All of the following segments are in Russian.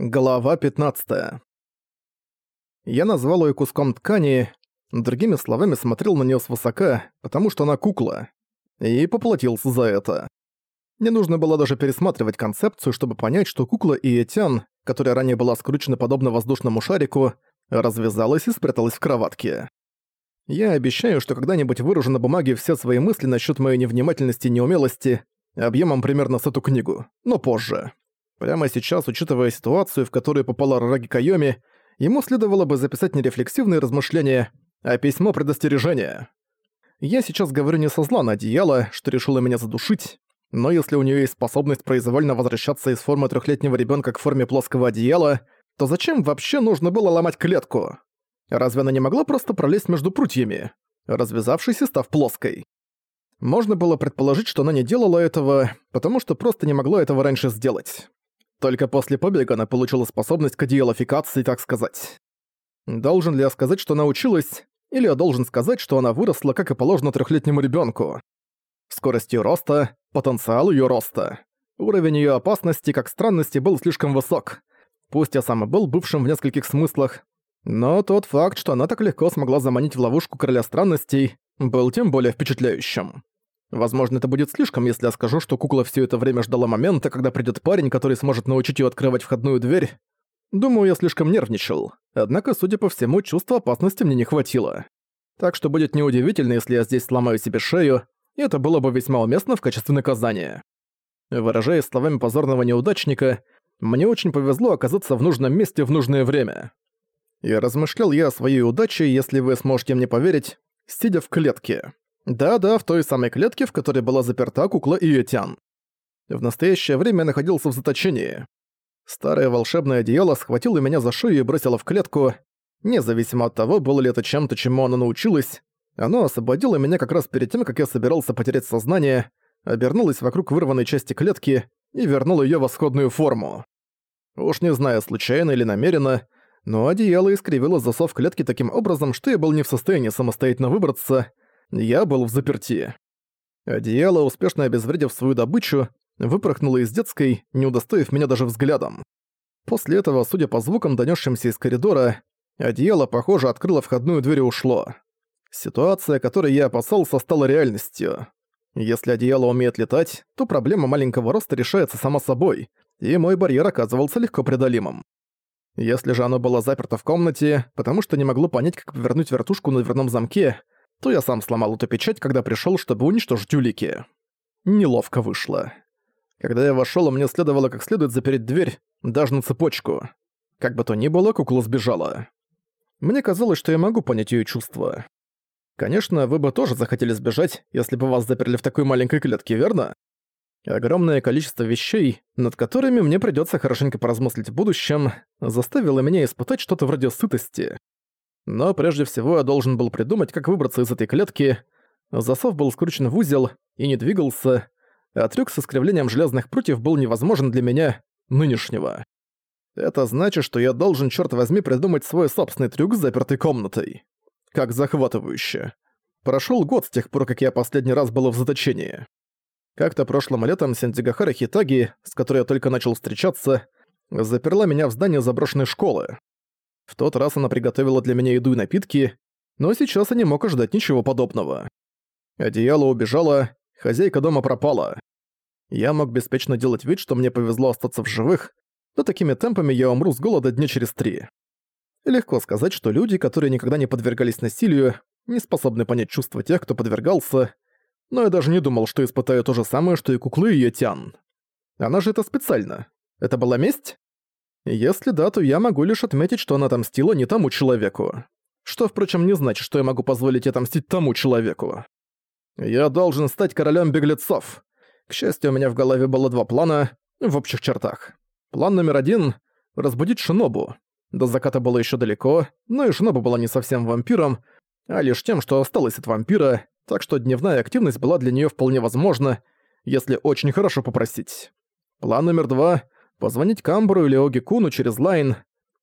Глава 15. Я назвал ее куском ткани, другими словами смотрел на нее свысока, потому что она кукла, и поплатился за это. Не нужно было даже пересматривать концепцию, чтобы понять, что кукла Иетян, которая ранее была скручена подобно воздушному шарику, развязалась и спряталась в кроватке. Я обещаю, что когда-нибудь выражу на бумаге все свои мысли насчет моей невнимательности и неумелости, объемом примерно с эту книгу, но позже. Прямо сейчас, учитывая ситуацию, в которую попала Рараги Кайоми, ему следовало бы записать не рефлексивные размышления, а письмо предостережения. Я сейчас говорю не со зла на одеяло, что решило меня задушить, но если у нее есть способность произвольно возвращаться из формы трехлетнего ребенка к форме плоского одеяла, то зачем вообще нужно было ломать клетку? Разве она не могла просто пролезть между прутьями, развязавшись и став плоской? Можно было предположить, что она не делала этого, потому что просто не могла этого раньше сделать. Только после побега она получила способность к диалофикации, так сказать. Должен ли я сказать, что она училась, или я должен сказать, что она выросла, как и положено трехлетнему ребенку? Скорость ее роста, потенциал ее роста. Уровень ее опасности, как странности, был слишком высок. Пусть я сам и был бывшим в нескольких смыслах, но тот факт, что она так легко смогла заманить в ловушку Короля Странностей, был тем более впечатляющим. Возможно, это будет слишком, если я скажу, что кукла все это время ждала момента, когда придет парень, который сможет научить ее открывать входную дверь. Думаю, я слишком нервничал. Однако, судя по всему, чувства опасности мне не хватило. Так что будет неудивительно, если я здесь сломаю себе шею, и это было бы весьма уместно в качестве наказания. Выражаясь словами позорного неудачника, мне очень повезло оказаться в нужном месте в нужное время. И размышлял я о своей удаче, если вы сможете мне поверить, сидя в клетке. Да-да, в той самой клетке, в которой была заперта кукла Иетян. В настоящее время находился в заточении. Старое волшебное одеяло схватило меня за шею и бросило в клетку. Независимо от того, было ли это чем-то, чему оно научилось, оно освободило меня как раз перед тем, как я собирался потерять сознание, обернулось вокруг вырванной части клетки и вернуло её исходную форму. Уж не знаю, случайно или намеренно, но одеяло искривило засов клетки таким образом, что я был не в состоянии самостоятельно выбраться, я был в заперти. Одеяло, успешно обезвредив свою добычу, выпорхнуло из детской, не удостоив меня даже взглядом. После этого, судя по звукам, донёсшимся из коридора, одеяло, похоже, открыло входную дверь и ушло. Ситуация, которой я опасался, стала реальностью. Если одеяло умеет летать, то проблема маленького роста решается сама собой, и мой барьер оказывался легко преодолимым. Если же оно было заперто в комнате, потому что не могло понять, как повернуть вертушку на дверном замке, то я сам сломал эту печать, когда пришёл, чтобы уничтожить улики. Неловко вышло. Когда я вошёл, мне следовало как следует запереть дверь, даже на цепочку. Как бы то ни было, кукла сбежала. Мне казалось, что я могу понять её чувства. Конечно, вы бы тоже захотели сбежать, если бы вас заперли в такой маленькой клетке, верно? Огромное количество вещей, над которыми мне придётся хорошенько поразмыслить в будущем, заставило меня испытать что-то вроде сытости. Но прежде всего я должен был придумать, как выбраться из этой клетки. Засов был скручен в узел и не двигался, а трюк с искривлением железных прутьев был невозможен для меня, нынешнего. Это значит, что я должен, черт возьми, придумать свой собственный трюк с запертой комнатой. Как захватывающе. Прошел год с тех пор, как я последний раз был в заточении. Как-то прошлым летом Сентигахара Хитаги, с которой я только начал встречаться, заперла меня в здание заброшенной школы. В тот раз она приготовила для меня еду и напитки, но сейчас я не мог ожидать ничего подобного. Одеяло убежало, хозяйка дома пропала. Я мог беспечно делать вид, что мне повезло остаться в живых, но такими темпами я умру с голода дня через три. Легко сказать, что люди, которые никогда не подвергались насилию, не способны понять чувства тех, кто подвергался, но я даже не думал, что испытаю то же самое, что и куклы ее тян. Она же это специально. Это была месть? Если да, то я могу лишь отметить, что она отомстила не тому человеку. Что, впрочем, не значит, что я могу позволить отомстить тому человеку. Я должен стать королем беглецов. К счастью, у меня в голове было два плана, в общих чертах. План номер один — разбудить Шинобу. До заката было еще далеко, но и Шинобу была не совсем вампиром, а лишь тем, что осталось от вампира, так что дневная активность была для нее вполне возможна, если очень хорошо попросить. План номер два — Позвонить Камбару или Оги-куну через LINE.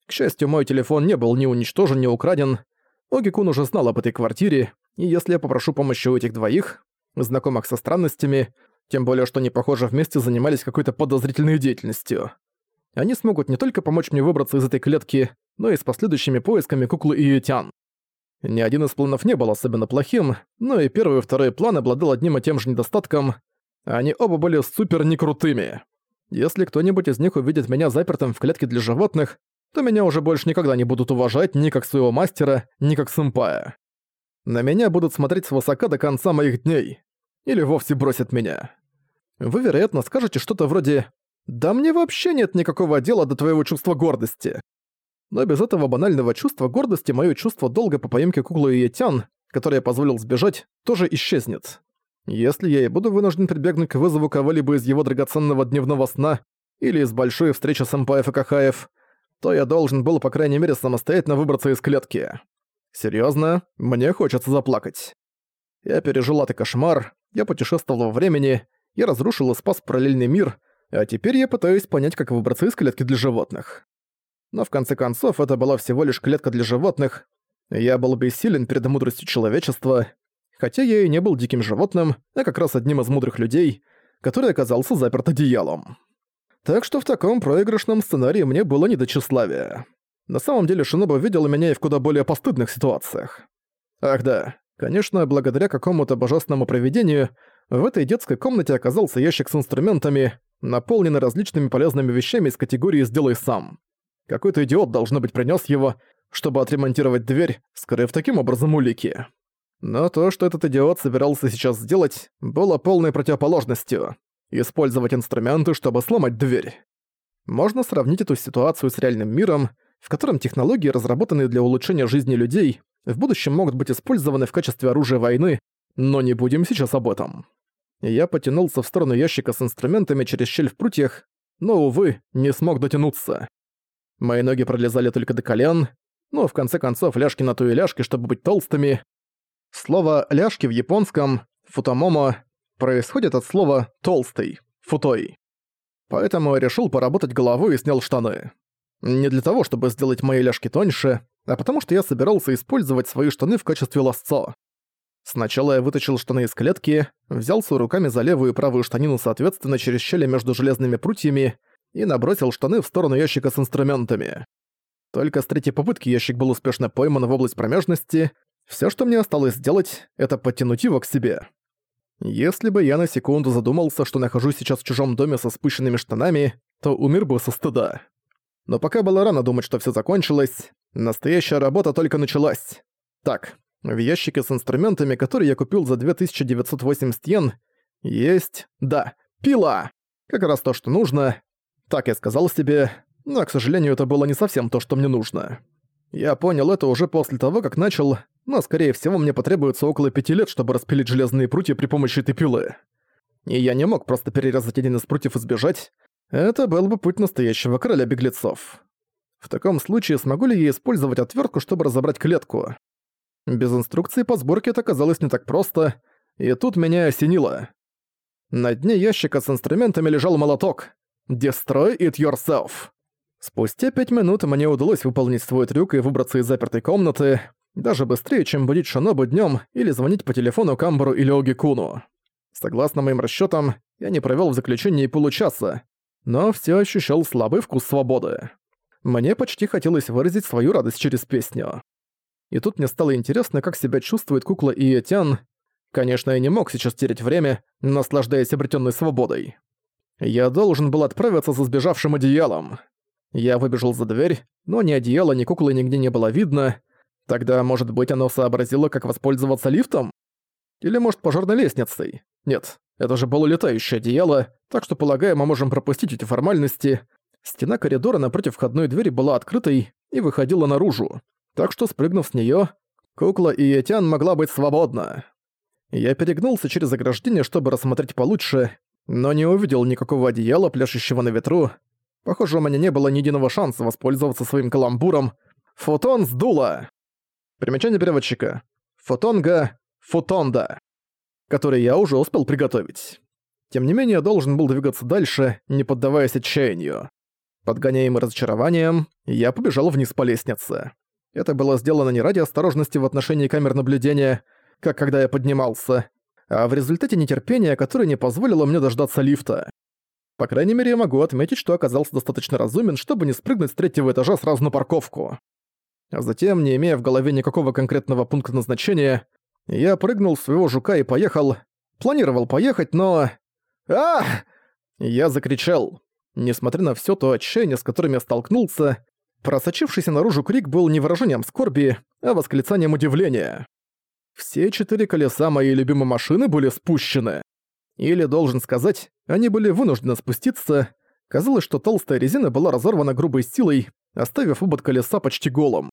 К счастью, мой телефон не был ни уничтожен, ни украден. Оги-кун уже знал об этой квартире, и если я попрошу помощи у этих двоих, знакомых со странностями, тем более что они, похоже, вместе занимались какой-то подозрительной деятельностью. они смогут не только помочь мне выбраться из этой клетки, но и с последующими поисками куклы Иютян. Ни один из планов не был особенно плохим, но и первый и второй план обладал одним и тем же недостатком. Они оба были супер некрутыми. Если кто-нибудь из них увидит меня запертым в клетке для животных, то меня уже больше никогда не будут уважать ни как своего мастера, ни как сэмпая. На меня будут смотреть свысока до конца моих дней. Или вовсе бросят меня. Вы, вероятно, скажете что-то вроде «Да мне вообще нет никакого дела до твоего чувства гордости». Но без этого банального чувства гордости моё чувство долга по поимке куклы Иетян, которое я позволил сбежать, тоже исчезнет. Если я и буду вынужден прибегнуть к вызову кого-либо из его драгоценного дневного сна или из большой встречи сэмпаев и кахаев, то я должен был, по крайней мере, самостоятельно выбраться из клетки. Серьёзно, мне хочется заплакать. Я пережил этот кошмар, я путешествовал во времени, я разрушил и спас параллельный мир, а теперь я пытаюсь понять, как выбраться из клетки для животных. Но в конце концов, это была всего лишь клетка для животных. Я был бессилен перед мудростью человечества, хотя я и не был диким животным, а как раз одним из мудрых людей, который оказался заперт одеялом. Так что в таком проигрышном сценарии мне было не до тщеславия. На самом деле Шиноба видела меня и в куда более постыдных ситуациях. Ах да, конечно, благодаря какому-то божественному провидению, в этой детской комнате оказался ящик с инструментами, наполненный различными полезными вещами из категории «сделай сам». Какой-то идиот, должно быть, принёс его, чтобы отремонтировать дверь, скрыв таким образом улики. Но то, что этот идиот собирался сейчас сделать, было полной противоположностью. Использовать инструменты, чтобы сломать дверь. Можно сравнить эту ситуацию с реальным миром, в котором технологии, разработанные для улучшения жизни людей, в будущем могут быть использованы в качестве оружия войны, но не будем сейчас об этом. Я потянулся в сторону ящика с инструментами через щель в прутьях, но, увы, не смог дотянуться. Мои ноги пролезали только до колен, но в конце концов ляжки на то и ляжки, чтобы быть толстыми. Слово «ляжки» в японском «футамомо» происходит от слова «толстый» — «футой». Поэтому я решил поработать головой и снял штаны. Не для того, чтобы сделать мои ляжки тоньше, а потому что я собирался использовать свои штаны в качестве ласцо. Сначала я вытащил штаны из клетки, взялся руками за левую и правую штанину соответственно через щели между железными прутьями и набросил штаны в сторону ящика с инструментами. Только с третьей попытки ящик был успешно пойман в область промежности. Все, что мне осталось сделать, это подтянуть его к себе. Если бы я на секунду задумался, что нахожусь сейчас в чужом доме со спущенными штанами, то умер бы со стыда. Но пока было рано думать, что все закончилось, настоящая работа только началась. Так, в ящике с инструментами, который я купил за 2980 йен, есть, да, пила! Как раз то, что нужно, так я сказал себе, но, к сожалению, это было не совсем то, что мне нужно. Я понял это уже после того, как начал, но, скорее всего, мне потребуется около пяти лет, чтобы распилить железные прутья при помощи этой пилы. И я не мог просто перерезать один из прутьев и сбежать. Это был бы путь настоящего короля беглецов. В таком случае смогу ли я использовать отвертку, чтобы разобрать клетку? Без инструкции по сборке это казалось не так просто, и тут меня осенило. На дне ящика с инструментами лежал молоток. Destroy it yourself. Спустя пять минут мне удалось выполнить свой трюк и выбраться из запертой комнаты, даже быстрее, чем будить Шинобу днём или звонить по телефону Камбару или Огикуну. Согласно моим расчётам, я не провёл в заключении получаса, но всё ощущал слабый вкус свободы. Мне почти хотелось выразить свою радость через песню. И тут мне стало интересно, как себя чувствует кукла Иетян. Конечно, я не мог сейчас терять время, наслаждаясь обретённой свободой. Я должен был отправиться за сбежавшим одеялом. Я выбежал за дверь, но ни одеяла, ни куклы нигде не было видно. Тогда, может быть, оно сообразило, как воспользоваться лифтом? Или, может, пожарной лестницей? Нет, это же было летающее одеяло, так что, полагаю, мы можем пропустить эти формальности. Стена коридора напротив входной двери была открытой и выходила наружу, так что, спрыгнув с неё, кукла Иетян могла быть свободна. Я перегнулся через ограждение, чтобы рассмотреть получше, но не увидел никакого одеяла, пляшущего на ветру. Похоже, у меня не было ни единого шанса воспользоваться своим каламбуром. Фотон сдуло! Примечание переводчика. Фотонга фотонда, который я уже успел приготовить. Тем не менее, должен был двигаться дальше, не поддаваясь отчаянию. Подгоняемый разочарованием, я побежал вниз по лестнице. Это было сделано не ради осторожности в отношении камер наблюдения, как когда я поднимался, а в результате нетерпения, которое не позволило мне дождаться лифта. По крайней мере, я могу отметить, что оказался достаточно разумен, чтобы не спрыгнуть с третьего этажа сразу на парковку. А затем, не имея в голове никакого конкретного пункта назначения, я прыгнул с своего жука и поехал. Планировал поехать, но... а Я закричал. Несмотря на все то отчаяние, с которым я столкнулся, просочившийся наружу крик был не выражением скорби, а восклицанием удивления. Все четыре колеса моей любимой машины были спущены. Или, должен сказать, они были вынуждены спуститься. Казалось, что толстая резина была разорвана грубой силой, оставив обод колеса почти голым.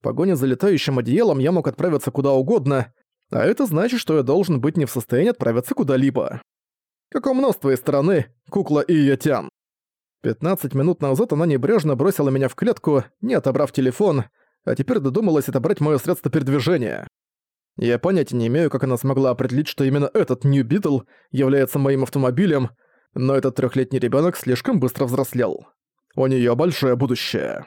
В погоне за летающим одеялом я мог отправиться куда угодно, а это значит, что я должен быть не в состоянии отправиться куда-либо. Как умно с твоей стороны, кукла и Йотян. 15 минут назад она небрежно бросила меня в клетку, не отобрав телефон, а теперь додумалась отобрать моё средство передвижения. Я понятия не имею, как она смогла определить, что именно этот New Beetle является моим автомобилем, но этот трехлетний ребенок слишком быстро взрослел. У нее большое будущее.